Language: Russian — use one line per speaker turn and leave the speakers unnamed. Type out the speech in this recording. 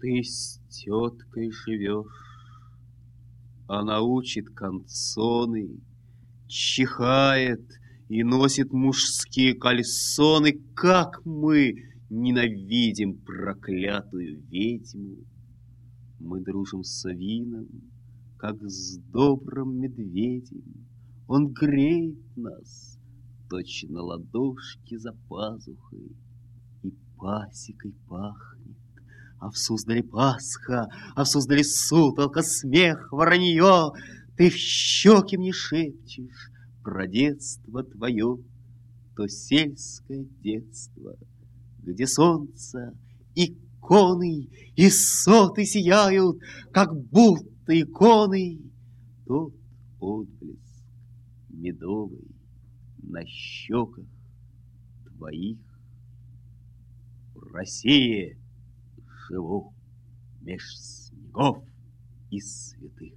Ты с теткой живешь, она учит канцоны, чихает и носит мужские кальсоны, как мы ненавидим проклятую ведьму. Мы дружим с Савином, как с добрым медведем. Он греет нас, точно ладошки за пазухой, и пасекой пахнет. А в Суздале Пасха, а в Суздале сутолка, смех, вранье. Ты в щеки мне шепчешь про детство твое, то сельское детство, где солнце иконы и соты сияют, как будто иконы. Тот отблеск медовый на щеках твоих. В России живу меж снегов и святых.